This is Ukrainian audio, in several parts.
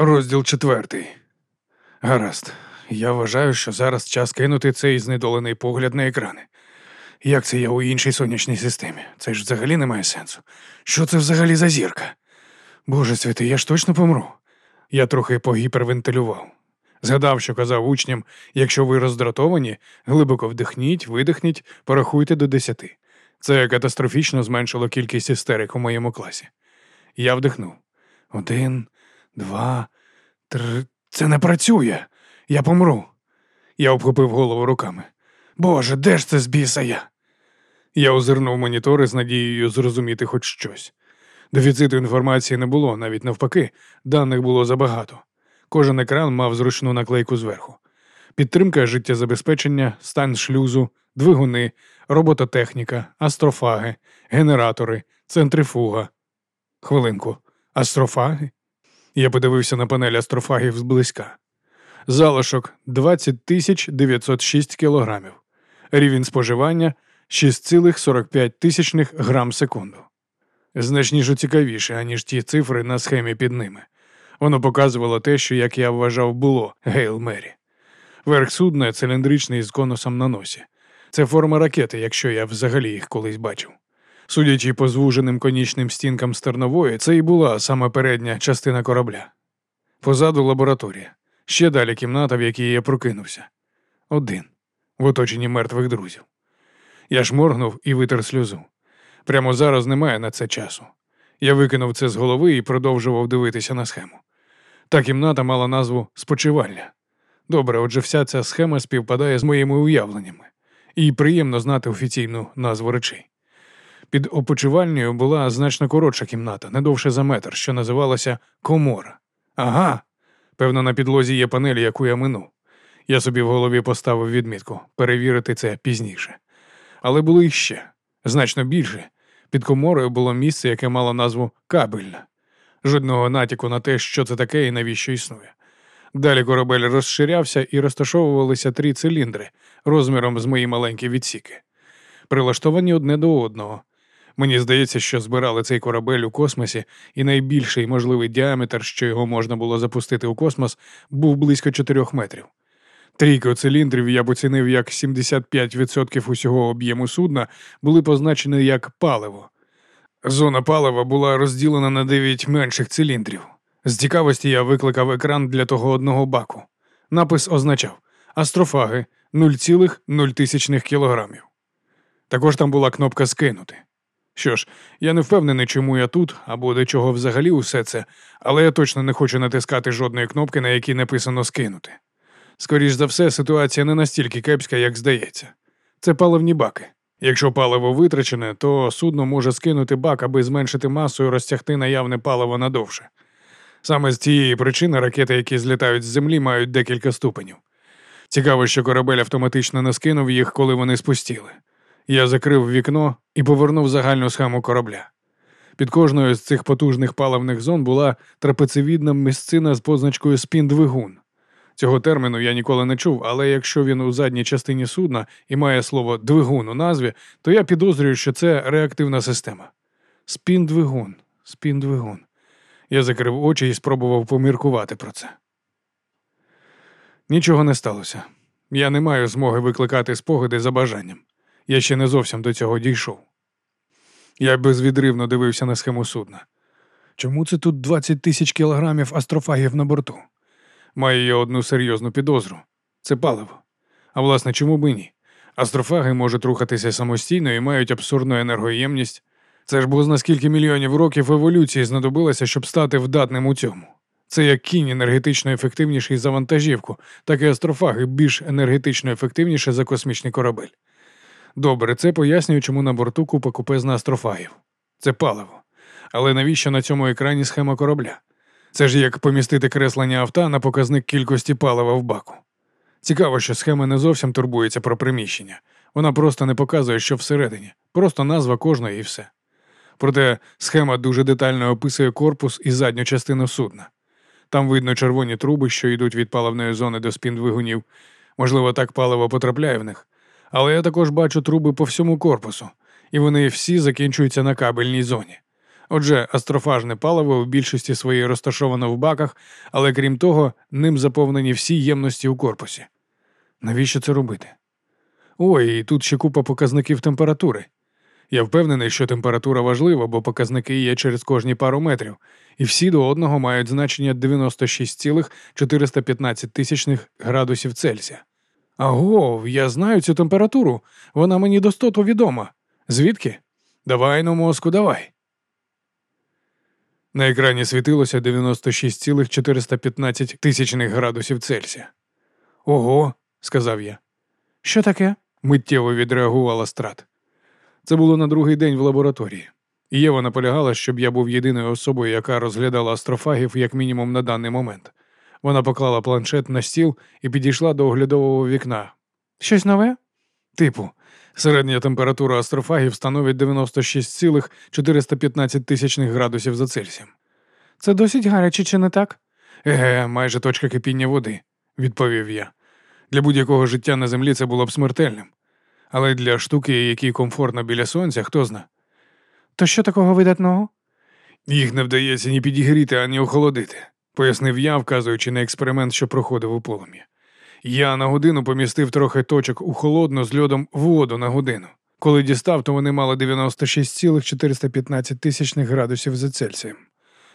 Розділ четвертий. Гаразд. Я вважаю, що зараз час кинути цей знедолений погляд на екрани. Як це я у іншій сонячній системі? Це ж взагалі не має сенсу. Що це взагалі за зірка? Боже святий, я ж точно помру. Я трохи погіпервентилював. Згадав, що казав учням: якщо ви роздратовані, глибоко вдихніть, видихніть, порахуйте до десяти. Це катастрофічно зменшило кількість істерик у моєму класі. Я вдихнув. Один, два, три. Це не працює. Я помру. Я обхопив голову руками. Боже, де ж це з біса я? Я озирнув монітори з надією зрозуміти хоч щось. Дефіциту інформації не було, навіть навпаки, даних було забагато. Кожен екран мав зручну наклейку зверху. Підтримка життєзабезпечення, стан шлюзу, двигуни, робототехніка, астрофаги, генератори, центрифуга. Хвилинку, астрофаги? Я подивився на панель астрофагів зблизька. Залишок 20 тисяч 906 кілограмів. Рівень споживання 6,45 тисячних грам секунду. Значніше цікавіше, аніж ті цифри на схемі під ними. Воно показувало те, що, як я вважав, було Гейл Мері. Верх судна циліндричний з конусом на носі. Це форма ракети, якщо я взагалі їх колись бачив. Судячи по звуженим конічним стінкам стернової, це і була саме передня частина корабля. Позаду лабораторія. Ще далі кімната, в якій я прокинувся. Один. В оточенні мертвих друзів. Я шморгнув і витер сльозу. Прямо зараз немає на це часу. Я викинув це з голови і продовжував дивитися на схему. Та кімната мала назву спочивальня. Добре, отже, вся ця схема співпадає з моїми уявленнями, і приємно знати офіційну назву речей. Під опочивальнею була значно коротша кімната, не довше за метр, що називалася комора. Ага, певно, на підлозі є панель, яку я минув. Я собі в голові поставив відмітку перевірити це пізніше. Але було іще значно більше. Під коморою було місце, яке мало назву кабельна. Жодного натяку на те, що це таке і навіщо існує. Далі корабель розширявся і розташовувалися три циліндри розміром з мої маленькі відсіки, прилаштовані одне до одного. Мені здається, що збирали цей корабель у космосі, і найбільший можливий діаметр, що його можна було запустити у космос, був близько 4 метрів. Трійко циліндрів я б оцінив як 75% усього об'єму судна були позначені як паливо. Зона палива була розділена на 9 менших циліндрів. З цікавості я викликав екран для того одного баку. Напис означав астрофаги 0,0 кілограмів. Також там була кнопка скинути. Що ж, я не впевнений, чому я тут або до чого взагалі усе це, але я точно не хочу натискати жодної кнопки, на якій написано скинути. Скоріш за все, ситуація не настільки кепська, як здається. Це паливні баки. Якщо паливо витрачене, то судно може скинути бак, аби зменшити масу і розтягти наявне паливо надовше. Саме з цієї причини ракети, які злітають з землі, мають декілька ступенів. Цікаво, що корабель автоматично не скинув їх, коли вони спустіли. Я закрив вікно і повернув загальну схему корабля. Під кожною з цих потужних паливних зон була трапецевідна місцина з позначкою спін-двигун. Цього терміну я ніколи не чув, але якщо він у задній частині судна і має слово двигун у назві, то я підозрюю, що це реактивна система. Спін-двигун, спін-двигун. Я закрив очі і спробував поміркувати про це. Нічого не сталося. Я не маю змоги викликати спогади за бажанням. Я ще не зовсім до цього дійшов. Я безвідривно дивився на схему судна. Чому це тут 20 тисяч кілограмів астрофагів на борту? Маю я одну серйозну підозру це паливо. А власне, чому б і ні? Астрофаги можуть рухатися самостійно і мають абсурдну енергоємність. Це ж бо з наскільки мільйонів років еволюції знадобилося, щоб стати вдатним у цьому. Це як кінь енергетично ефективніший за вантажівку, так і астрофаги більш енергетично ефективніше за космічний корабель. Добре, це пояснює, чому на борту купа купезна астрофагів. Це паливо. Але навіщо на цьому екрані схема корабля? Це ж як помістити креслення авто на показник кількості палива в баку. Цікаво, що схема не зовсім турбується про приміщення. Вона просто не показує, що всередині, просто назва кожної і все. Проте схема дуже детально описує корпус і задню частину судна. Там видно червоні труби, що йдуть від паливної зони до спін двигунів. Можливо, так паливо потрапляє в них. Але я також бачу труби по всьому корпусу, і вони всі закінчуються на кабельній зоні. Отже, астрофажне паливо в більшості своєї розташовано в баках, але крім того, ним заповнені всі ємності у корпусі. Навіщо це робити? Ой, і тут ще купа показників температури. Я впевнений, що температура важлива, бо показники є через кожні пару метрів, і всі до одного мають значення 96,415 тисячних градусів Цельсія. Аго, я знаю цю температуру. Вона мені достоту відома. Звідки? Давай ну, мозку, давай. На екрані світилося 96,415 тисячних градусів Цельсія. Ого, сказав я. Що таке? миттєво відреагувала страт. Це було на другий день в лабораторії. Єва наполягала, щоб я був єдиною особою, яка розглядала астрофагів як мінімум на даний момент. Вона поклала планшет на стіл і підійшла до оглядового вікна. Щось нове? Типу, середня температура астрофагів становить 96,415 тисячних градусів за Цельсієм. Це досить гаряче, чи не так? Еге, майже точка кипіння води, відповів я. Для будь-якого життя на землі це було б смертельним. Але для штуки, якій комфортно біля сонця, хто зна. То що такого видатного? Їх не вдається ні підігріти, ані охолодити, пояснив я, вказуючи на експеримент, що проходив у полум'я. Я на годину помістив трохи точок у холодну з льодом воду на годину. Коли дістав, то вони мали 96,415 тисячних градусів за Цельсієм.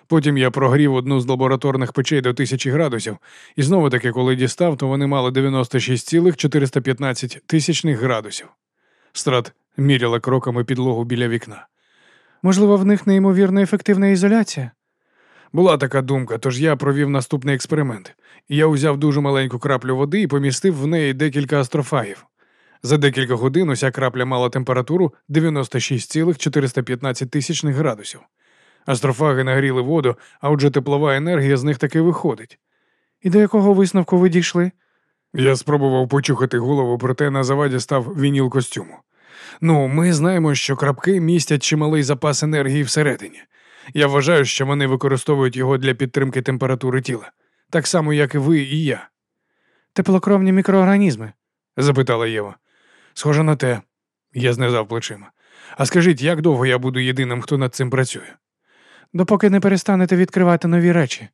Потім я прогрів одну з лабораторних печей до тисячі градусів, і знову таки, коли дістав, то вони мали 96,415 тисячних градусів. Страт міряла кроками підлогу біля вікна. Можливо, в них неймовірно ефективна ізоляція? Була така думка, тож я провів наступний експеримент. Я узяв дуже маленьку краплю води і помістив в неї декілька астрофагів. За декілька годин уся крапля мала температуру 96,415 тисячних градусів. Астрофаги нагріли воду, а отже теплова енергія з них таки виходить. І до якого висновку ви дійшли? Я спробував почухати голову, проте на заваді став вініл костюму. Ну, ми знаємо, що крапки містять чималий запас енергії всередині. Я вважаю, що вони використовують його для підтримки температури тіла, так само, як і ви і я. Теплокровні мікроорганізми? запитала Єва. Схоже на те, я знизав плечима. А скажіть, як довго я буду єдиним, хто над цим працює? Допоки не перестанете відкривати нові речі.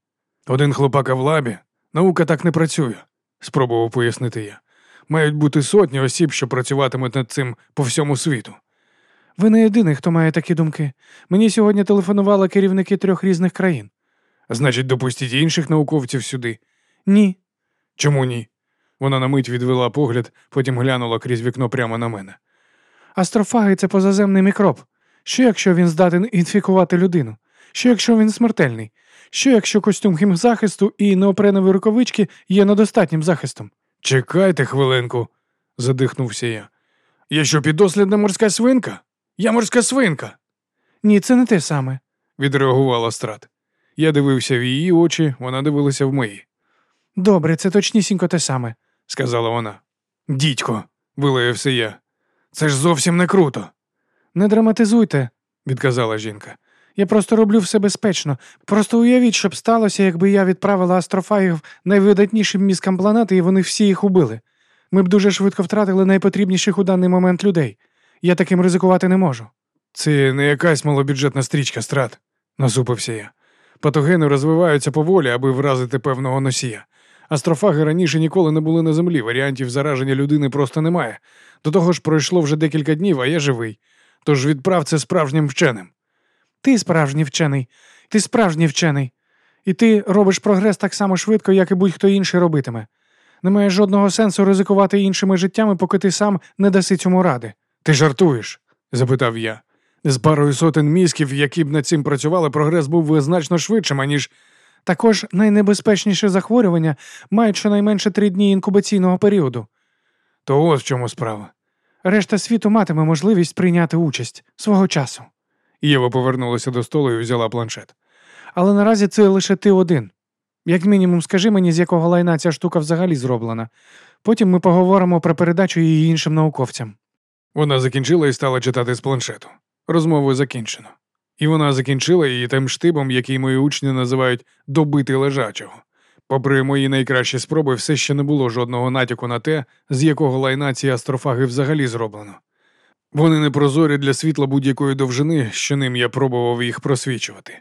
Один хлопака в лабі, наука так не працює, спробував пояснити я. Мають бути сотні осіб, що працюватимуть над цим по всьому світу. Ви не єдиний, хто має такі думки. Мені сьогодні телефонували керівники трьох різних країн. Значить, допустіть інших науковців сюди? Ні. Чому ні? Вона на мить відвела погляд, потім глянула крізь вікно прямо на мене. Астрофаги це позаземний мікроб. Що якщо він здатен інфікувати людину? Що якщо він смертельний? Що якщо костюм хімзахисту і неопренові рукавички є недостатнім захистом? Чекайте хвилинку, задихнувся я. Я що підослідна морська свинка? Я морська свинка. Ні, це не те саме, відреагувала страт. Я дивився в її очі, вона дивилася в мої. Добре, це точнісінько те саме, сказала вона. Дідько, вилаявся я. Це ж зовсім не круто. Не драматизуйте, відказала жінка. Я просто роблю все безпечно. Просто уявіть, що б сталося, якби я відправила астрофагів найвидатнішим мізкам планети, і вони всі їх убили. Ми б дуже швидко втратили найпотрібніших у даний момент людей. Я таким ризикувати не можу. Це не якась малобюджетна стрічка страт, насупився я. Патогени розвиваються поволі, аби вразити певного носія. Астрофаги раніше ніколи не були на землі, варіантів зараження людини просто немає. До того ж, пройшло вже декілька днів, а я живий. Тож відправ це справжнім вченим. Ти справжній вчений, ти справжній вчений. І ти робиш прогрес так само швидко, як і будь-хто інший робитиме. Немає жодного сенсу ризикувати іншими життями, поки ти сам не даси цьому ради. Ти жартуєш? запитав я. З парою сотень мізків, які б над цим працювали, прогрес був би значно швидшим, аніж. Також найнебезпечніше захворювання мають щонайменше три дні інкубаційного періоду. То от в чому справа. Решта світу матиме можливість прийняти участь свого часу. Єва повернулася до столу і взяла планшет. Але наразі це лише ти один. Як мінімум, скажи мені, з якого лайна ця штука взагалі зроблена. Потім ми поговоримо про передачу її іншим науковцям. Вона закінчила і стала читати з планшету. Розмову закінчено. І вона закінчила її тим штибом, який мої учні називають добити лежачого. Попри мої найкращі спроби, все ще не було жодного натяку на те, з якого лайна ці астрофаги взагалі зроблено. Вони не прозорі для світла будь-якої довжини, що ним я пробував їх просвічувати.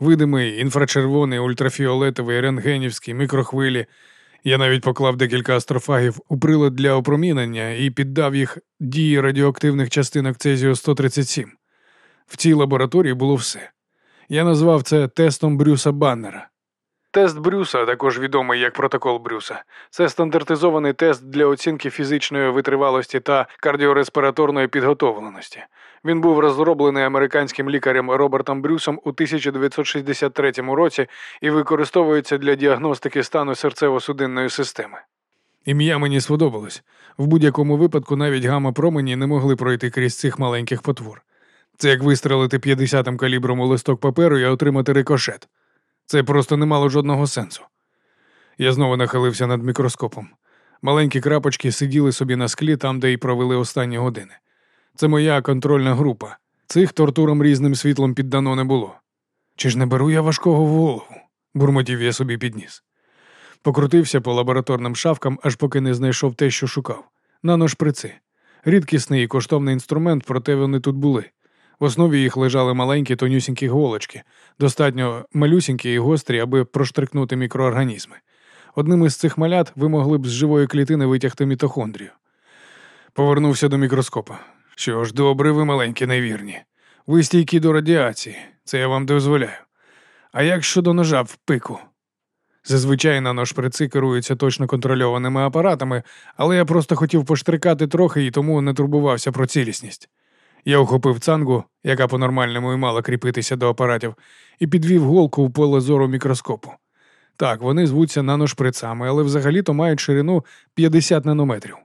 Видимий, інфрачервоний, ультрафіолетовий, рентгенівський, мікрохвилі. Я навіть поклав декілька астрофагів у прилад для опромінення і піддав їх дії радіоактивних частинок Цезіо 137. В цій лабораторії було все. Я назвав це тестом Брюса Баннера. Тест Брюса, також відомий як протокол Брюса, це стандартизований тест для оцінки фізичної витривалості та кардіореспіраторної підготовленості. Він був розроблений американським лікарем Робертом Брюсом у 1963 році і використовується для діагностики стану серцево-судинної системи. Ім'я мені сподобалось. В будь-якому випадку навіть гамма-промені не могли пройти крізь цих маленьких потвор. Це як вистрелити 50-м калібром у листок паперу і отримати рикошет. Це просто не мало жодного сенсу. Я знову нахилився над мікроскопом. Маленькі крапочки сиділи собі на склі там, де й провели останні години. Це моя контрольна група. Цих тортурам різним світлом піддано не було. Чи ж не беру я важкого в голову? бурмотів я собі підніс. Покрутився по лабораторним шавкам, аж поки не знайшов те, що шукав. Наношприци. Рідкісний і коштовний інструмент, проте вони тут були. В основі їх лежали маленькі тонюсінькі голочки, достатньо малюсінькі і гострі, аби проштрикнути мікроорганізми. Одним із цих малят ви могли б з живої клітини витягти мітохондрію. Повернувся до мікроскопа. Що ж, добре, ви маленькі, невірні. Ви стійкі до радіації, це я вам дозволяю. А як щодо ножа в пику? Зазвичай на ножприци керуються точно контрольованими апаратами, але я просто хотів поштрикати трохи і тому не турбувався про цілісність. Я охопив цангу, яка по-нормальному і мала кріпитися до апаратів, і підвів голку в поле зору мікроскопу. Так, вони звуться наношприцами, але взагалі-то мають ширину 50 нанометрів.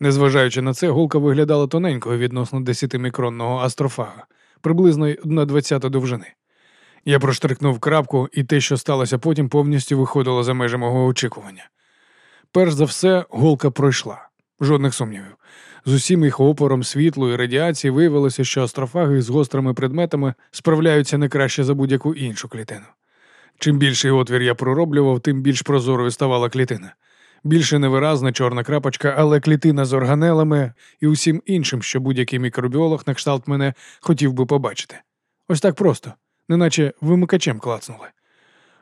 Незважаючи на це, голка виглядала тоненькою відносно 10-мікронного астрофага, приблизно 1,20 довжини. Я проштрикнув крапку, і те, що сталося потім, повністю виходило за межі мого очікування. Перш за все, голка пройшла, жодних сумнівів. З усім їх опором світлу і радіації виявилося, що астрофаги з гострими предметами справляються не краще за будь-яку іншу клітину. Чим більший отвір я пророблював, тим більш прозорою ставала клітина. Більше невиразна чорна крапочка, але клітина з органелами і усім іншим, що будь-який мікробіолог на кшталт мене хотів би побачити. Ось так просто, неначе вимикачем клацнули.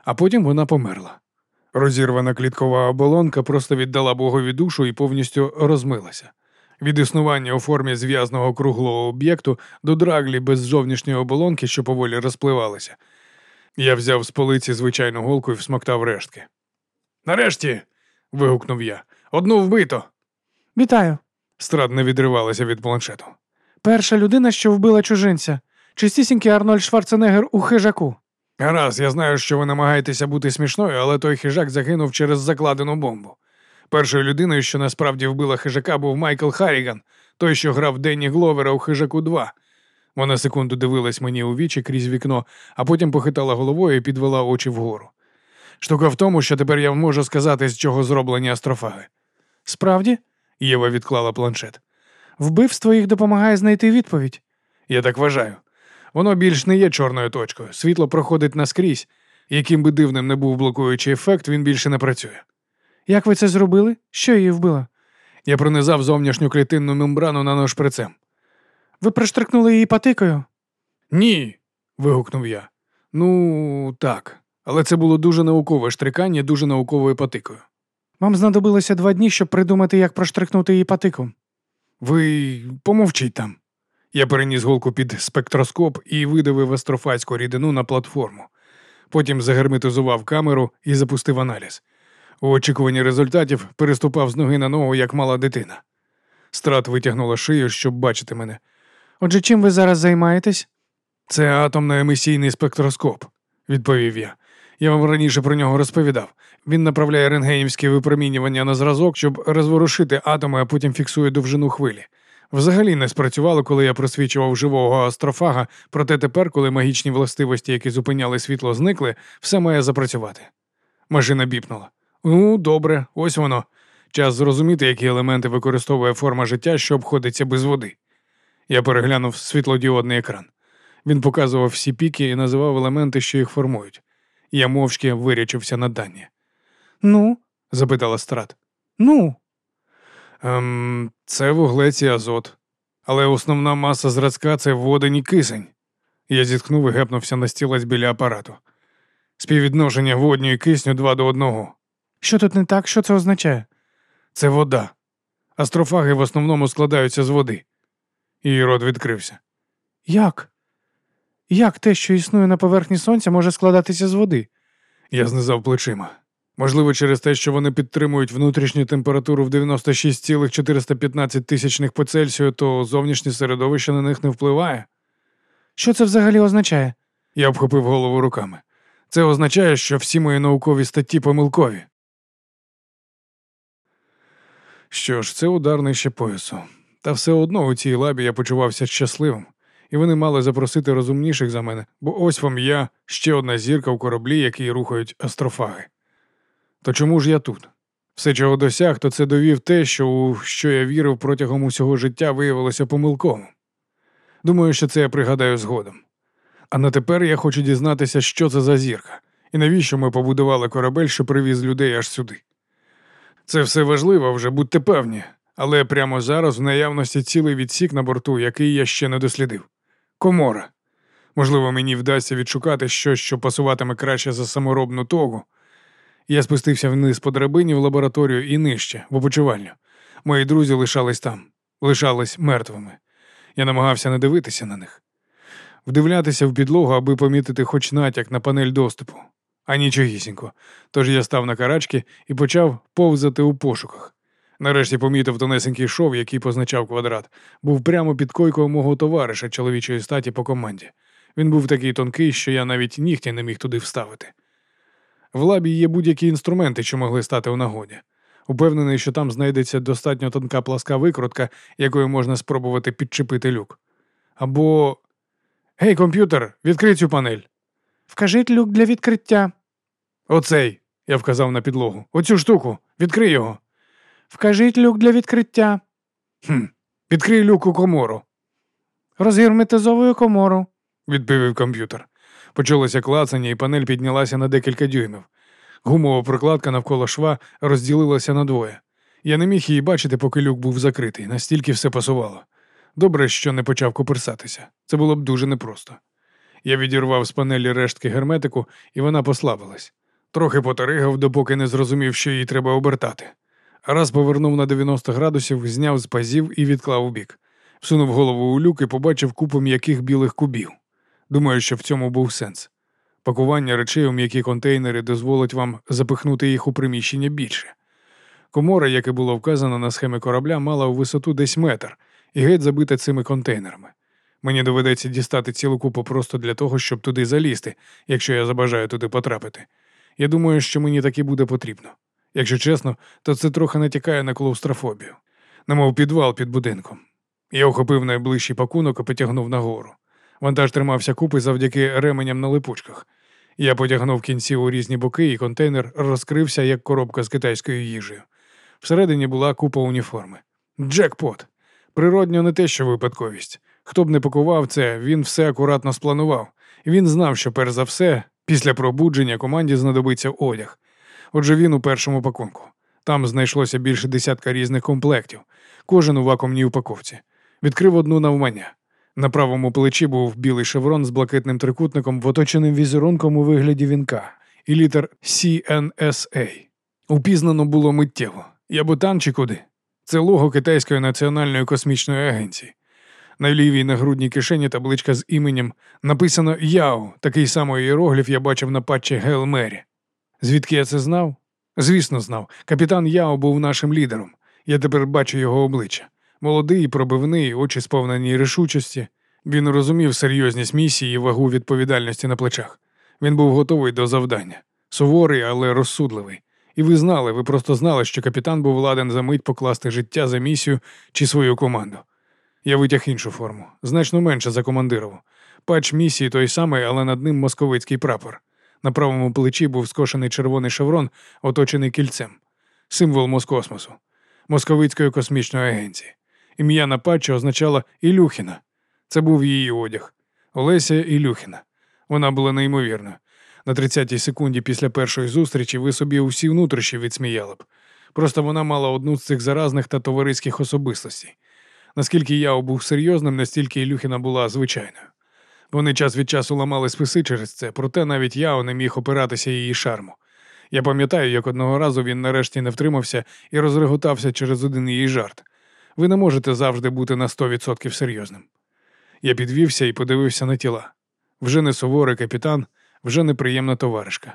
А потім вона померла. Розірвана кліткова оболонка просто віддала Богові душу і повністю розмилася від існування у формі зв'язного круглого об'єкту до драглі без зовнішньої оболонки, що поволі розпливалися. Я взяв з полиці звичайну голку і всмоктав рештки. Нарешті. Вигукнув я. Одну вбито. Вітаю. Страд не відривалася від планшету. Перша людина, що вбила чужинця. Чистісінький Арнольд Шварценеггер у хижаку. Гаразд, я знаю, що ви намагаєтеся бути смішною, але той хижак загинув через закладену бомбу. Першою людиною, що насправді вбила хижака, був Майкл Харріган, той, що грав Денні Гловера у хижаку 2. Вона секунду дивилась мені у вічі крізь вікно, а потім похитала головою і підвела очі вгору. Штука в тому, що тепер я можу сказати, з чого зроблені астрофаги. Справді? Єва відклала планшет. Вбивство їх допомагає знайти відповідь. Я так вважаю. Воно більш не є чорною точкою. Світло проходить наскрізь. Яким би дивним не був блокуючий ефект, він більше не працює. Як ви це зробили? Що її вбило? Я пронизав зовнішню клітинну мембрану на ножприцем. Ви проштрикнули її патикою? Ні. вигукнув я. Ну, так. Але це було дуже наукове штрикання дуже науковою патикою. Вам знадобилося два дні, щоб придумати, як проштрикнути її патику. Ви помовчіть там. Я переніс голку під спектроскоп і видавив астрофатську рідину на платформу. Потім загерметизував камеру і запустив аналіз. У очікуванні результатів переступав з ноги на ногу, як мала дитина. Страт витягнула шию, щоб бачити мене. Отже, чим ви зараз займаєтесь? Це атомно-емісійний спектроскоп, відповів я. Я вам раніше про нього розповідав. Він направляє рентгенівське випромінювання на зразок, щоб розворушити атоми, а потім фіксує довжину хвилі. Взагалі не спрацювало, коли я просвічував живого астрофага, проте тепер, коли магічні властивості, які зупиняли світло, зникли, все має запрацювати. Машина біпнула. Ну, добре, ось воно. Час зрозуміти, які елементи використовує форма життя, що обходиться без води. Я переглянув світлодіодний екран. Він показував всі піки і називав елементи, що їх формують. Я мовчки вирячився на дані. Ну? запитала страт. Ну. Ем, Це вуглець і азот. Але основна маса зразка це водень і кисень. Я зітхнув і гепнувся на стілець біля апарату. Співвідношення водню і кисню два до одного. Що тут не так? Що це означає? Це вода. Астрофаги в основному складаються з води. Її рот відкрився. Як? Як те, що існує на поверхні сонця, може складатися з води? Я знизав плечима. Можливо, через те, що вони підтримують внутрішню температуру в 96,415 тисячних по Цельсію, то зовнішнє середовище на них не впливає. Що це взагалі означає? Я обхопив голову руками. Це означає, що всі мої наукові статті помилкові. Що ж, це удар нижче поясу. Та все одно у цій лабі я почувався щасливим, і вони мали запросити розумніших за мене, бо ось вам я ще одна зірка в кораблі, який рухають астрофаги. То чому ж я тут? Все, чого досяг, то це довів те, що у що я вірив протягом усього життя, виявилося помилковим. Думаю, що це я пригадаю згодом. А на тепер я хочу дізнатися, що це за зірка, і навіщо ми побудували корабель, що привіз людей аж сюди. Це все важливо вже, будьте певні, але прямо зараз в наявності цілий відсік на борту, який я ще не дослідив. Комора. Можливо, мені вдасться відшукати щось, що пасуватиме краще за саморобну тогу. Я спустився вниз по драбині в лабораторію і нижче, в опочивальню. Мої друзі лишались там, лишались мертвими. Я намагався не дивитися на них, вдивлятися в підлогу, аби помітити хоч натяк на панель доступу, а нічогісінько. Тож я став на карачки і почав повзати у пошуках. Нарешті помітив тонесенький шов, який позначав квадрат, був прямо під койкою мого товариша чоловічої статі по команді. Він був такий тонкий, що я навіть нігтя не міг туди вставити. В лабі є будь-які інструменти, що могли стати у нагоді. Упевнений, що там знайдеться достатньо тонка пласка викрутка, якою можна спробувати підчепити люк. Або. Гей, комп'ютер, відкрий цю панель. Вкажіть люк для відкриття. Оцей, я вказав на підлогу. Оцю штуку, відкрий його. Вкажіть люк для відкриття. Хм, Відкрий люк у комору, Розгерметизовую комору. відповів комп'ютер. Почалося клацання, і панель піднялася на декілька дюймів. Гумова прокладка навколо шва розділилася на двоє. Я не міг її бачити, поки люк був закритий, настільки все пасувало. Добре, що не почав коперсатися. Це було б дуже непросто. Я відірвав з панелі рештки герметику, і вона послабилась. Трохи поторигав, допоки не зрозумів, що її треба обертати. Раз повернув на 90 градусів, зняв з пазів і відклав у бік. Всунув голову у люк і побачив купу м'яких білих кубів. Думаю, що в цьому був сенс. Пакування речей у м'які контейнери дозволить вам запихнути їх у приміщення більше. Комора, як і було вказано на схемі корабля, мала у висоту десь метр і геть забита цими контейнерами. Мені доведеться дістати цілу купу просто для того, щоб туди залізти, якщо я забажаю туди потрапити. Я думаю, що мені таки буде потрібно. Якщо чесно, то це трохи натякає на клаустрофобію, немов підвал під будинком. Я охопив найближчий пакунок і потягнув нагору. Вантаж тримався купи завдяки ременям на липучках. Я потягнув кінці у різні боки, і контейнер розкрився, як коробка з китайською їжею. Всередині була купа уніформи. Джекпот. Природньо не те, що випадковість. Хто б не пакував це, він все акуратно спланував. Він знав, що перш за все, після пробудження команді знадобиться одяг. Отже, він у першому пакунку. Там знайшлося більше десятка різних комплектів, кожен у вакуумній упаковці. Відкрив одну навмання. На правому плечі був білий шеврон з блакитним трикутником, в оточеним візерунком у вигляді вінка і літер CNSA. Упізнано було миттєво. Я ботан чи куди? Це лого Китайської національної космічної агенції. На лівій нагрудній кишені табличка з іменем написано Яо, такий самий іерогліф я бачив на патчі Гейл Мері. Звідки я це знав? Звісно, знав. Капітан Яо був нашим лідером. Я тепер бачу його обличчя. Молодий, пробивний, очі сповнені рішучості. Він розумів серйозність місії і вагу відповідальності на плечах. Він був готовий до завдання, суворий, але розсудливий. І ви знали, ви просто знали, що капітан був ладен за мить покласти життя за місію чи свою команду. Я витяг іншу форму, значно менше за командирову. Патч місії той самий, але над ним московицький прапор. На правому плечі був скошений червоний шеврон, оточений кільцем, символ Москосмосу, Московицької космічної агенції. Ім'я на патчі означало Ілюхіна. Це був її одяг. Олеся Ілюхіна. Вона була неймовірною. На 30-й секунді після першої зустрічі ви собі усі внутрішні відсміяли б. Просто вона мала одну з цих заразних та товариських особистостей. Наскільки я був серйозним, настільки Ілюхіна була звичайною. Вони час від часу ламали списи через це, проте навіть я не міг опиратися її шарму. Я пам'ятаю, як одного разу він нарешті не втримався і розреготався через один її жарт. Ви не можете завжди бути на 100% серйозним. Я підвівся і подивився на тіла. Вже не суворий капітан, вже неприємна товаришка.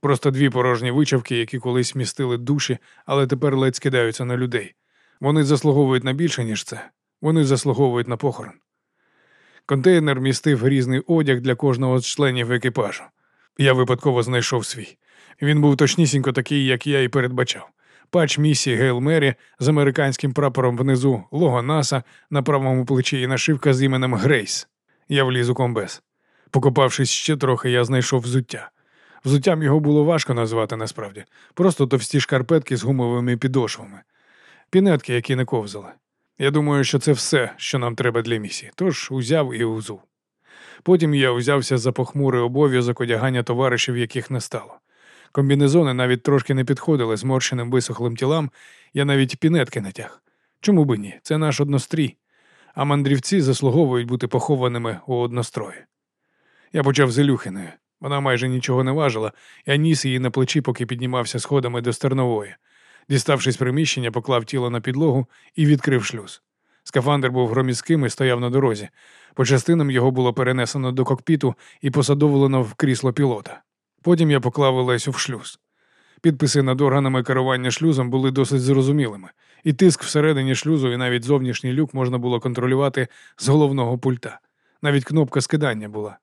Просто дві порожні вичавки, які колись містили душі, але тепер ледь скидаються на людей. Вони заслуговують на більше, ніж це. Вони заслуговують на похорон. Контейнер містив різний одяг для кожного з членів екіпажу. Я випадково знайшов свій. Він був точнісінько такий, як я і передбачав. Пач місії Гейл Мері з американським прапором внизу, лого Наса на правому плечі і нашивка з іменем Грейс. Я вліз у комбез. Покопавшись ще трохи, я знайшов взуття. Взуттям його було важко назвати насправді, просто товсті шкарпетки з гумовими підошвами, пінетки, які не ковзали. Я думаю, що це все, що нам треба для місії, тож узяв і узув. Потім я узявся за похмурий обов'язок одягання товаришів, яких не стало. Комбінезони навіть трошки не підходили зморщеним висохлим тілам, я навіть пінетки натяг. Чому би ні? Це наш однострій, а мандрівці заслуговують бути похованими у однострої. Я почав з Ілюхиною. Вона майже нічого не важила, я ніс її на плечі, поки піднімався сходами до стернової. Діставшись приміщення, поклав тіло на підлогу і відкрив шлюз. Скафандр був громіським і стояв на дорозі. По частинам його було перенесено до кокпіту і посадовлено в крісло пілота. Потім я поклав Олесю в шлюз. Підписи над органами керування шлюзом були досить зрозумілими, і тиск всередині шлюзу, і навіть зовнішній люк можна було контролювати з головного пульта. Навіть кнопка скидання була.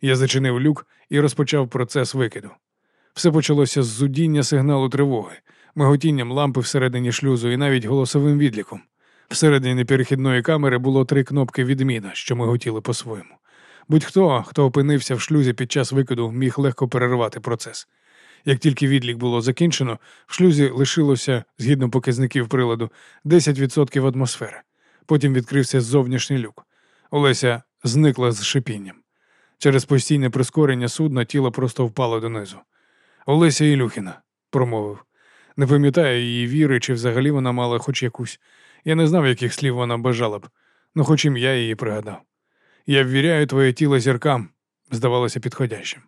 Я зачинив люк і розпочав процес викиду. Все почалося з зудіння сигналу тривоги, миготінням лампи всередині шлюзу і навіть голосовим відліком. Всередині перехідної камери було три кнопки відміна, що миготіли по-своєму. Будь-хто, хто опинився в шлюзі під час викиду, міг легко перервати процес. Як тільки відлік було закінчено, в шлюзі лишилося, згідно показників приладу, 10% атмосфери. Потім відкрився зовнішній люк. Олеся зникла з шипінням. Через постійне прискорення судна тіло просто впало донизу. Олеся Ілюхіна, промовив. Не пам'ятаю її віри, чи взагалі вона мала хоч якусь. Я не знав, яких слів вона бажала б, ну хоч ім'я її пригадав. Я ввіряю твоє тіло зіркам, здавалося підходящим.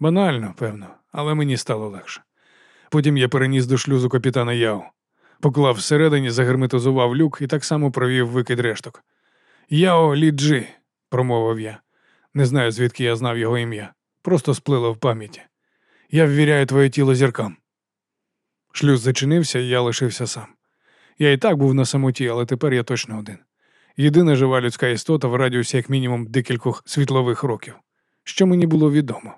Банально, певно, але мені стало легше. Потім я переніс до шлюзу капітана Яу. Поклав всередині, загерметизував люк і так само провів викид решток. Яо Ліджі, промовив я. Не знаю, звідки я знав його ім'я. Просто сплило в пам'яті. Я ввіряю твоє тіло зіркам. Шлюз зачинився, і я лишився сам. Я і так був на самоті, але тепер я точно один. Єдина жива людська істота в радіусі як мінімум декількох світлових років, що мені було відомо.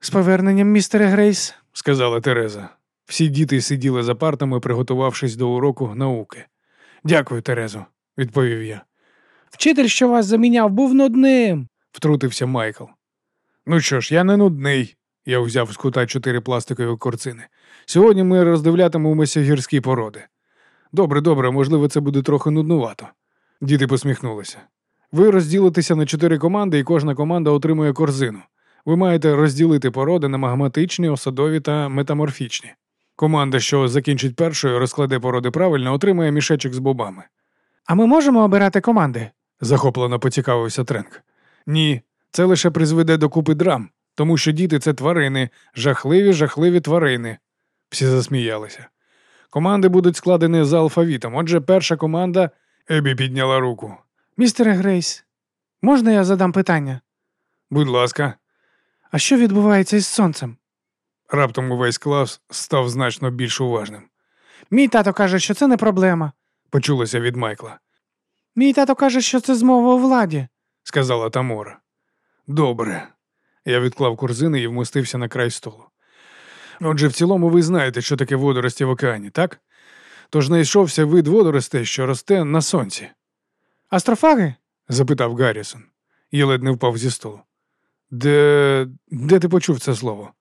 З поверненням, містере Грейс, сказала Тереза. Всі діти сиділи за партами, приготувавшись до уроку науки. Дякую, Терезо, відповів я. Вчитель, що вас заміняв, був нудним, втрутився Майкл. Ну що ж, я не нудний. Я взяв з кута чотири пластикові корцини. Сьогодні ми роздивлятимемося гірські породи. Добре, добре, можливо, це буде трохи нуднувато. Діти посміхнулися. Ви розділитеся на чотири команди, і кожна команда отримує корзину. Ви маєте розділити породи на магматичні, осадові та метаморфічні. Команда, що закінчить першою, розкладе породи правильно, отримує мішечок з бобами. А ми можемо обирати команди? захоплено поцікавився Тренк. Ні, це лише призведе до купи драм, тому що діти це тварини, жахливі, жахливі тварини. Всі засміялися. Команди будуть складені за алфавітом. Отже, перша команда Ебі підняла руку. Містере Грейс, можна я задам питання? Будь ласка. А що відбувається із сонцем? Раптом увесь клас став значно більш уважним. Мій тато каже, що це не проблема, почулося від Майкла. Мій тато каже, що це змова у владі, сказала Тамора. Добре. Я відклав корзини і вмостився на край столу. Отже, в цілому ви знаєте, що таке водорості в океані, так? Тож знайшовся вид водоростей, що росте на сонці. Астрофаги? запитав Гаррісон. Я ледь не впав зі столу. Де де ти почув це слово?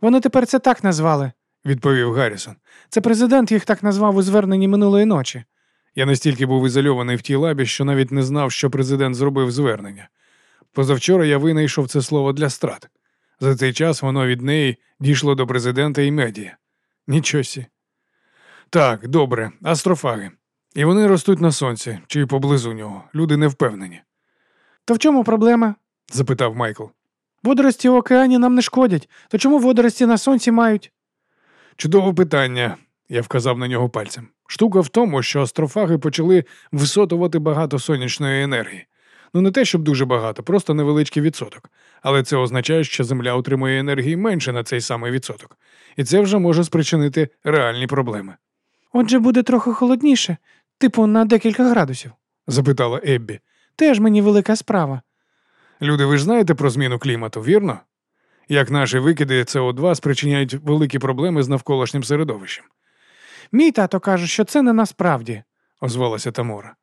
Вони тепер це так назвали, відповів Гаррісон. Це президент їх так назвав у зверненні минулої ночі. Я настільки був ізольований в тій лабі, що навіть не знав, що президент зробив звернення. Позавчора я винайшов це слово для страт. За цей час воно від неї дійшло до президента і медіа. Нічосі. Так, добре, астрофаги. І вони ростуть на сонці чи поблизу нього. Люди не впевнені. То в чому проблема? запитав Майкл. Водорості в океані нам не шкодять. То чому водорості на сонці мають? Чудове питання, я вказав на нього пальцем. Штука в тому, що астрофаги почали висотувати багато сонячної енергії. Ну не те, щоб дуже багато, просто невеличкий відсоток. Але це означає, що Земля отримує енергії менше на цей самий відсоток. І це вже може спричинити реальні проблеми. Отже, буде трохи холодніше, типу на декілька градусів, запитала Еббі. Теж мені велика справа. Люди, ви ж знаєте про зміну клімату, вірно? Як наші викиди СО2 спричиняють великі проблеми з навколишнім середовищем. Мій тато каже, що це не насправді, озвалася Тамора.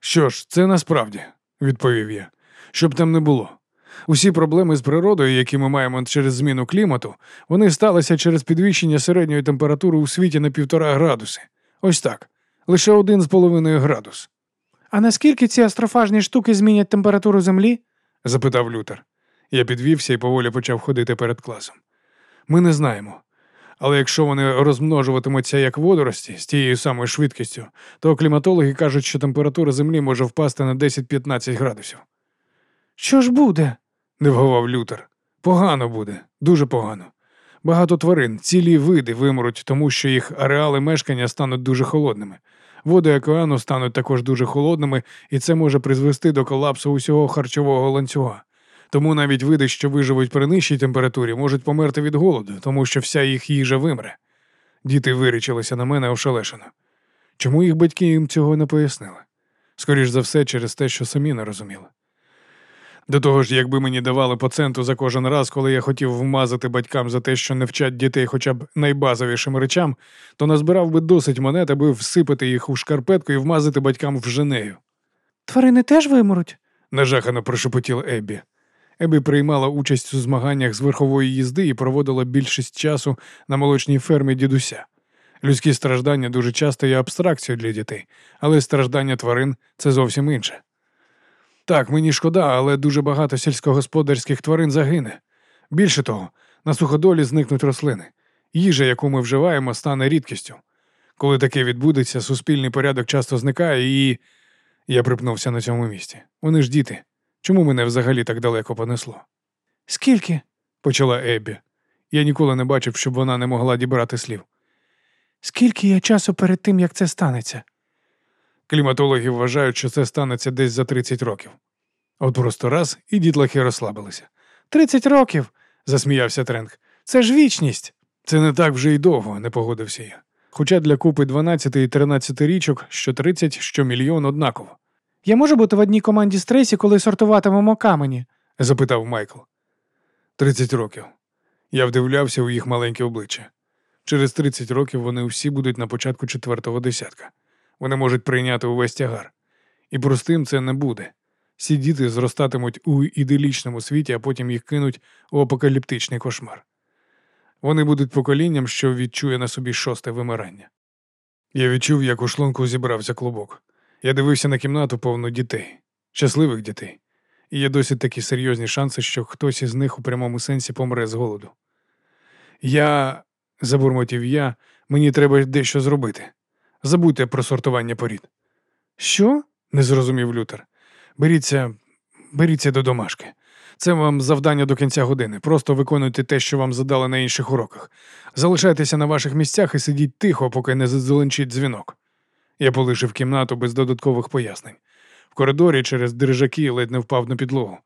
Що ж, це насправді, відповів я, щоб там не було. Усі проблеми з природою, які ми маємо через зміну клімату, вони сталися через підвищення середньої температури у світі на півтора градуси. Ось так. Лише один з половиною градус. А наскільки ці астрофажні штуки змінять температуру Землі? запитав Лютер. Я підвівся і поволі почав ходити перед класом. Ми не знаємо. Але якщо вони розмножуватимуться як водорості з тією самою швидкістю, то кліматологи кажуть, що температура Землі може впасти на 10-15 градусів. Що ж буде? не вговав Лютер. Погано буде, дуже погано. Багато тварин, цілі види вимруть, тому що їх ареали мешкання стануть дуже холодними. Води океану стануть також дуже холодними, і це може призвести до колапсу усього харчового ланцюга. Тому навіть види, що виживуть при нижчій температурі, можуть померти від голоду, тому що вся їх їжа вимре. Діти вирічилися на мене ошелешено. Чому їх батьки їм цього не пояснили? Скоріш за все, через те, що самі не розуміли. До того ж, якби мені давали по центу за кожен раз, коли я хотів вмазати батькам за те, що не вчать дітей хоча б найбазовішим речам, то назбирав би досить монет, аби всипати їх у шкарпетку і вмазати батькам в женею. Тварини теж вимруть? нажахано прошепотіла Еббі. Еббі приймала участь у змаганнях з верхової їзди і проводила більшість часу на молочній фермі дідуся. Людські страждання дуже часто є абстракцією для дітей, але страждання тварин це зовсім інше. Так, мені шкода, але дуже багато сільськогосподарських тварин загине. Більше того, на суходолі зникнуть рослини. Їжа, яку ми вживаємо, стане рідкістю. Коли таке відбудеться, суспільний порядок часто зникає і. Я припнувся на цьому місці. Вони ж діти. Чому мене взагалі так далеко понесло? Скільки? почала Еббі. Я ніколи не бачив, щоб вона не могла дібрати слів. Скільки є часу перед тим, як це станеться? Кліматологи вважають, що це станеться десь за 30 років. От просто раз і дітлахи розслабилися. Тридцять років, засміявся Тренк. Це ж вічність. Це не так вже й довго, не погодився я. Хоча для купи 12 і 13 річок що 30, що мільйон однаково. Я можу бути в одній команді стресі, коли сортуватимемо камені? запитав Майкл. Тридцять років. Я вдивлявся у їх маленьке обличчя. Через 30 років вони всі будуть на початку четвертого десятка. Вони можуть прийняти увесь тягар. І простим це не буде. Всі діти зростатимуть у іделічному світі, а потім їх кинуть у апокаліптичний кошмар. Вони будуть поколінням, що відчує на собі шосте вимирання. Я відчув, як у шлунку зібрався клубок. Я дивився на кімнату повну дітей, щасливих дітей, і є досить такі серйозні шанси, що хтось із них у прямому сенсі помре з голоду. Я, забурмотів я, мені треба дещо зробити. Забудьте про сортування порід. Що? не зрозумів Лютер. Беріться, беріться до домашки. Це вам завдання до кінця години. Просто виконуйте те, що вам задали на інших уроках. Залишайтеся на ваших місцях і сидіть тихо, поки не задзеленчить дзвінок. Я полишив кімнату без додаткових пояснень. В коридорі через дрижаки ледь не впав на підлогу.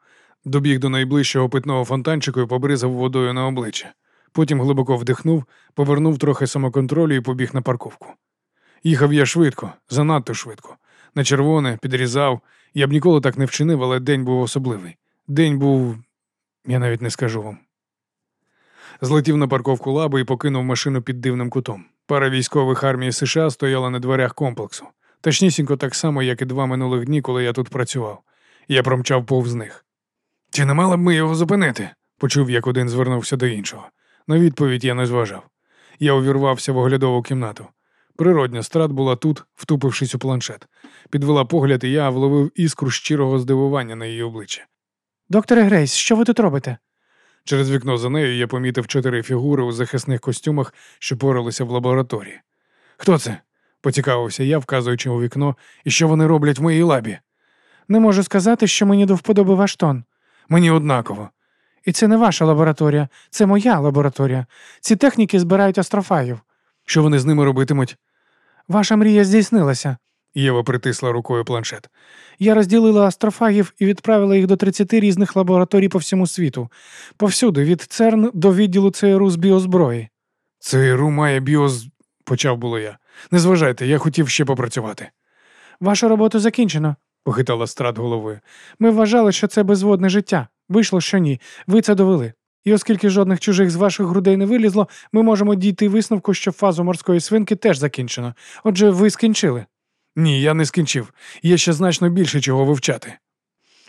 Добіг до найближчого питного фонтанчику і побризав водою на обличчя. Потім глибоко вдихнув, повернув трохи самоконтролю і побіг на парковку. Їхав я швидко, занадто швидко. На червоне, підрізав. Я б ніколи так не вчинив, але день був особливий. День був. я навіть не скажу вам. Злетів на парковку лаби і покинув машину під дивним кутом. Пара військових армії США стояла на дверях комплексу. Точнісінько так само, як і два минулих дні, коли я тут працював. Я промчав повз них. Чи не мали б ми його зупинити? почув, як один звернувся до іншого. На відповідь я не зважав. Я увірвався в оглядову кімнату. Природня страт була тут, втупившись у планшет. Підвела погляд, і я вловив іскру щирого здивування на її обличчі. Докторе Грейс, що ви тут робите? Через вікно за нею я помітив чотири фігури у захисних костюмах, що поралися в лабораторії. Хто це? поцікавився я, вказуючи у вікно, і що вони роблять в моїй лабі. Не можу сказати, що мені до вподоби ваш тон. Мені однаково. І це не ваша лабораторія, це моя лабораторія. Ці техніки збирають астрофагів. Що вони з ними робитимуть? Ваша мрія здійснилася. Єва притисла рукою планшет. Я розділила астрофагів і відправила їх до 30 різних лабораторій по всьому світу. Повсюди, від ЦЕРН до відділу ЦРУ з біозброї. ЦРУ має біоз. почав було я. Не зважайте, я хотів ще попрацювати. Вашу роботу закінчено, похитала страт головою. Ми вважали, що це безводне життя. Вийшло, що ні. Ви це довели. І оскільки жодних чужих з ваших грудей не вилізло, ми можемо дійти висновку, що фазу морської свинки теж закінчено. Отже, ви скінчили. Ні, я не скінчив. Є ще значно більше чого вивчати.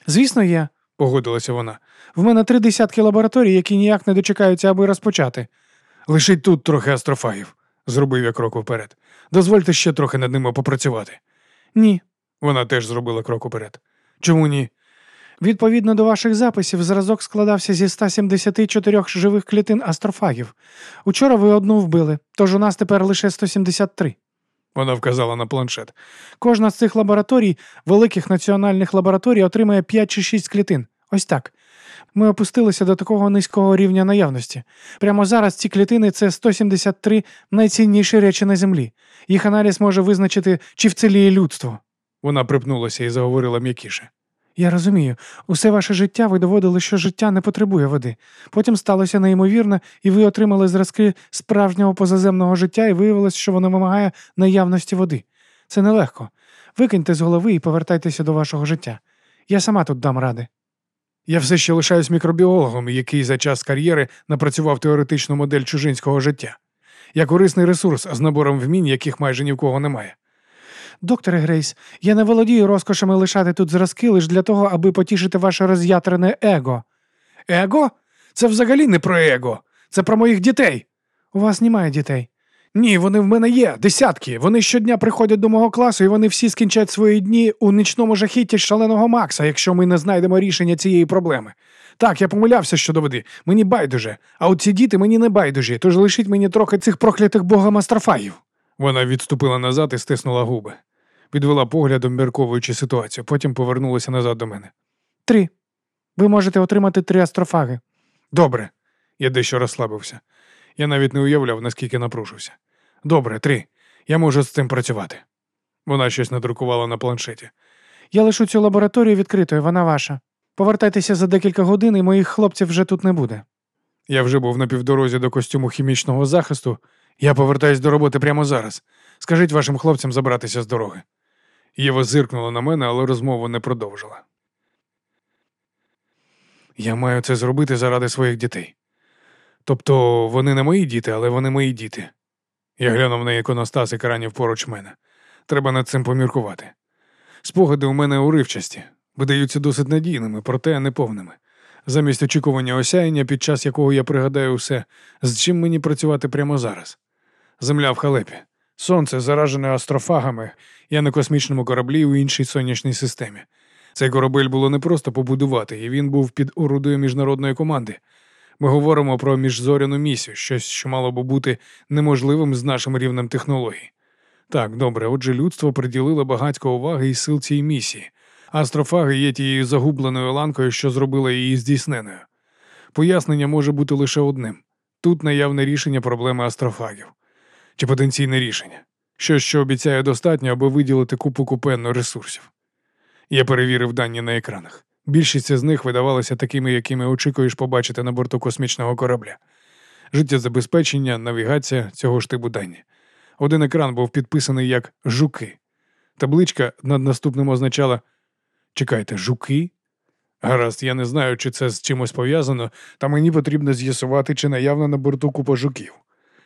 Звісно, є, погодилася вона. В мене три десятки лабораторій, які ніяк не дочекаються, аби розпочати. Лишить тут трохи астрофагів, зробив я крок вперед. Дозвольте ще трохи над ними попрацювати. Ні. Вона теж зробила крок уперед. Чому ні? Відповідно до ваших записів, зразок складався зі 174 живих клітин астрофагів. Учора ви одну вбили, тож у нас тепер лише 173. Вона вказала на планшет. Кожна з цих лабораторій, великих національних лабораторій, отримає 5 чи 6 клітин. Ось так. Ми опустилися до такого низького рівня наявності. Прямо зараз ці клітини це 173 найцінніші речі на землі. Їх аналіз може визначити, чи вціліє людство. Вона припнулася і заговорила м'якіше. Я розумію, усе ваше життя ви доводили, що життя не потребує води. Потім сталося неймовірне, і ви отримали зразки справжнього позаземного життя, і виявилось, що воно вимагає наявності води. Це нелегко. Викиньте з голови і повертайтеся до вашого життя. Я сама тут дам ради. Я все ще лишаюсь мікробіологом, який за час кар'єри напрацював теоретичну модель чужинського життя. Я корисний ресурс з набором вмінь, яких майже ні в кого немає. Докторе Грейс, я не володію розкошами лишати тут зразки лише для того, аби потішити ваше роз'ятрене его. Его? Це взагалі не про его. Це про моїх дітей. У вас немає дітей. Ні, вони в мене є, десятки. Вони щодня приходять до мого класу, і вони всі скінчать свої дні у нічному жахітті шаленого Макса, якщо ми не знайдемо рішення цієї проблеми. Так, я помилявся щодо води. Мені байдуже. А от ці діти мені не байдужі, тож лишіть мені трохи цих проклятих богом астрофаїв. Вона відступила назад і стиснула губи підвела поглядом, мірковуючи ситуацію, потім повернулася назад до мене. Три. Ви можете отримати три астрофаги. Добре. Я дещо розслабився. Я навіть не уявляв, наскільки напружився. Добре, три. Я можу з цим працювати. Вона щось надрукувала на планшеті. Я лишу цю лабораторію відкритою, вона ваша. Повертайтеся за декілька годин, і моїх хлопців вже тут не буде. Я вже був на півдорозі до костюму хімічного захисту. Я повертаюсь до роботи прямо зараз. Скажіть вашим хлопцям забратися з дороги. Єва зиркнула на мене, але розмову не продовжила. Я маю це зробити заради своїх дітей. Тобто вони не мої діти, але вони мої діти. Я глянув на іконостас екранів поруч мене. Треба над цим поміркувати. Спогади у мене уривчасті, видаються досить надійними, проте неповними. Замість очікування осяяння, під час якого я пригадаю все, з чим мені працювати прямо зараз. Земля в халепі. Сонце заражене астрофагами, я на космічному кораблі у іншій сонячній системі. Цей корабель було не просто побудувати, і він був під орудою міжнародної команди. Ми говоримо про міжзоряну місію, щось, що мало би бути неможливим з нашим рівнем технологій. Так, добре, отже, людство приділило багатько уваги і сил цій місії. Астрофаги є тією загубленою ланкою, що зробила її здійсненою. Пояснення може бути лише одним: тут наявне рішення проблеми астрофагів чи потенційне рішення, щось, що обіцяє достатньо, аби виділити купу купенну ресурсів. Я перевірив дані на екранах. Більшість з них видавалися такими, якими очікуєш побачити на борту космічного корабля. Життєзабезпечення, навігація цього ж типу дані. Один екран був підписаний як жуки. Табличка над наступним означала Чекайте, жуки? Гаразд, я не знаю, чи це з чимось пов'язано, та мені потрібно з'ясувати, чи наявно на борту купа жуків.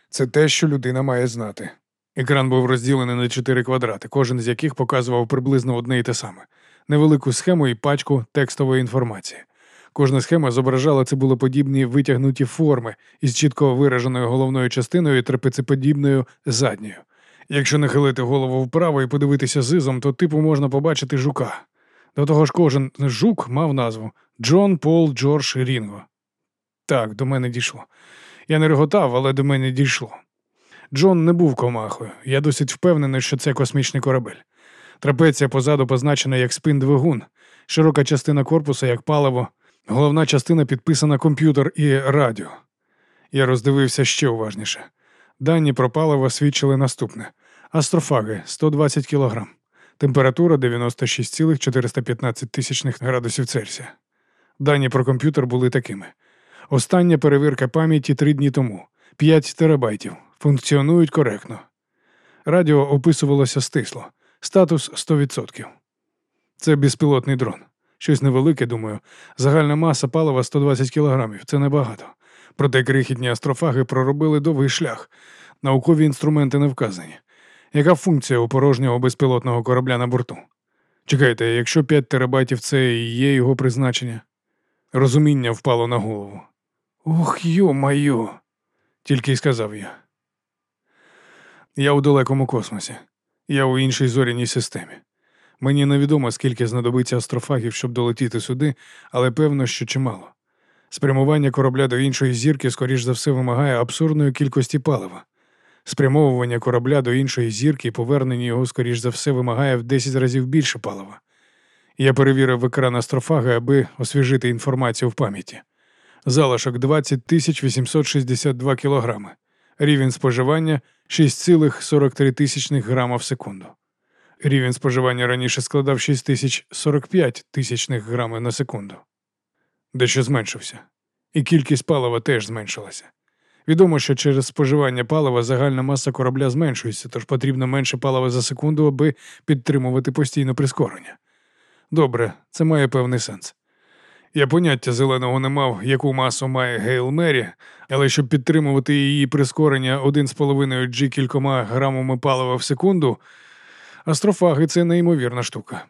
Це те, що людина має знати. Екран був розділений на чотири квадрати, кожен з яких показував приблизно одне і те саме, невелику схему і пачку текстової інформації. Кожна схема зображала цибулеподібні витягнуті форми із чітко вираженою головною частиною і трапецеподібною задньою. Якщо нахилити голову вправо і подивитися зизом, то типу можна побачити жука. До того ж, кожен жук мав назву Джон Пол Джордж Рінго. Так, до мене дійшло. Я не реготав, але до мене дійшло. Джон не був комахою. Я досить впевнений, що це космічний корабель. Трапеція позаду позначена як спин двигун, широка частина корпуса як паливо, головна частина підписана комп'ютер і радіо. Я роздивився ще уважніше. Дані про паливо свідчили наступне: астрофаги 120 кг, температура 96,415 градусів Цельсія. Дані про комп'ютер були такими: остання перевірка пам'яті три дні тому, 5 терабайтів, функціонують коректно. Радіо описувалося стисло, статус 100%. Це безпілотний дрон. Щось невелике, думаю. Загальна маса палива 120 кілограмів. Це небагато. Проте крихітні астрофаги проробили довгий шлях. Наукові інструменти не вказані. Яка функція у порожнього безпілотного корабля на борту? Чекайте, якщо 5 терабайтів це і є його призначення. Розуміння впало на голову. Ох, йо-майо, тільки й сказав я. Я у далекому космосі. Я у іншій зоряній системі. Мені невідомо, скільки знадобиться астрофагів, щоб долетіти сюди, але певно, що чимало. Спрямування корабля до іншої зірки, скоріш за все, вимагає абсурдної кількості палива. Спрямовування корабля до іншої зірки і повернення його, скоріш за все, вимагає в 10 разів більше палива. Я перевірив екран астрофаги, аби освіжити інформацію в пам'яті. Залишок 20 862 кілограми. Рівень споживання 6,43 тисячних грама в секунду. Рівень споживання раніше складав 6045 тисячних грами на секунду. Дещо зменшився. І кількість палива теж зменшилася. Відомо, що через споживання палива загальна маса корабля зменшується, тож потрібно менше палива за секунду, аби підтримувати постійне прискорення. Добре, це має певний сенс. Я поняття зеленого не мав, яку масу має Гейл Мері, але щоб підтримувати її прискорення 1,5 G кількома грамами палива в секунду, астрофаги це неймовірна штука.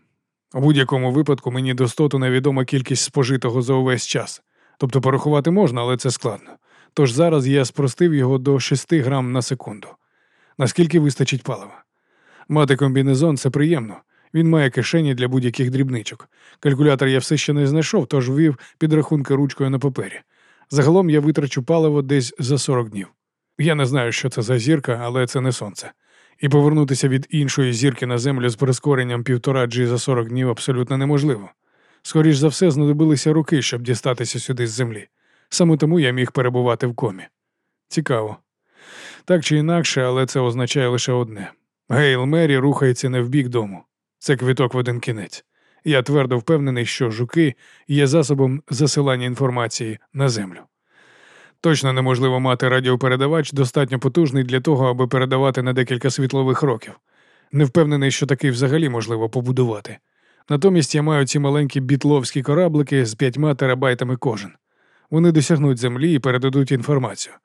У будь-якому випадку мені достоту невідома кількість спожитого за увесь час. Тобто порахувати можна, але це складно. Тож зараз я спростив його до 6 грам на секунду. Наскільки вистачить палива? Мати комбінезон це приємно. Він має кишені для будь-яких дрібничок. Калькулятор я все ще не знайшов, тож ввів підрахунки ручкою на папері. Загалом я витрачу паливо десь за 40 днів. Я не знаю, що це за зірка, але це не сонце. І повернутися від іншої зірки на землю з прискоренням півтора G за 40 днів абсолютно неможливо. Скоріш за все, знадобилися руки, щоб дістатися сюди з землі. Саме тому я міг перебувати в комі. Цікаво. Так чи інакше, але це означає лише одне: Гейл Мері рухається не в бік дому. Це квіток в один кінець. Я твердо впевнений, що жуки є засобом засилання інформації на землю. Точно неможливо мати радіопередавач достатньо потужний для того, аби передавати на декілька світлових років. Не впевнений, що такий взагалі можливо побудувати. Натомість я маю ці маленькі бітловські кораблики з п'ятьма терабайтами кожен. Вони досягнуть землі і передадуть інформацію.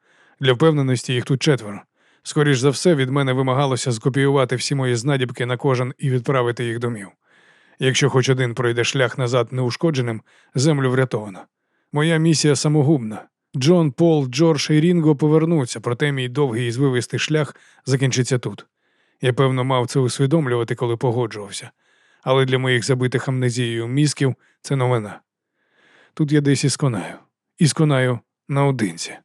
Для впевненості їх тут четверо. Скоріш за все, від мене вимагалося скопіювати всі мої знадібки на кожен і відправити їх домів. Якщо хоч один пройде шлях назад неушкодженим, землю врятовано. Моя місія самогубна. Джон, Пол, Джордж і Рінго повернуться, проте мій довгий і звивистий шлях закінчиться тут. Я, певно, мав це усвідомлювати, коли погоджувався. Але для моїх забитих амнезією мізків це новина. Тут я десь і сконаю. І сконаю наодинці.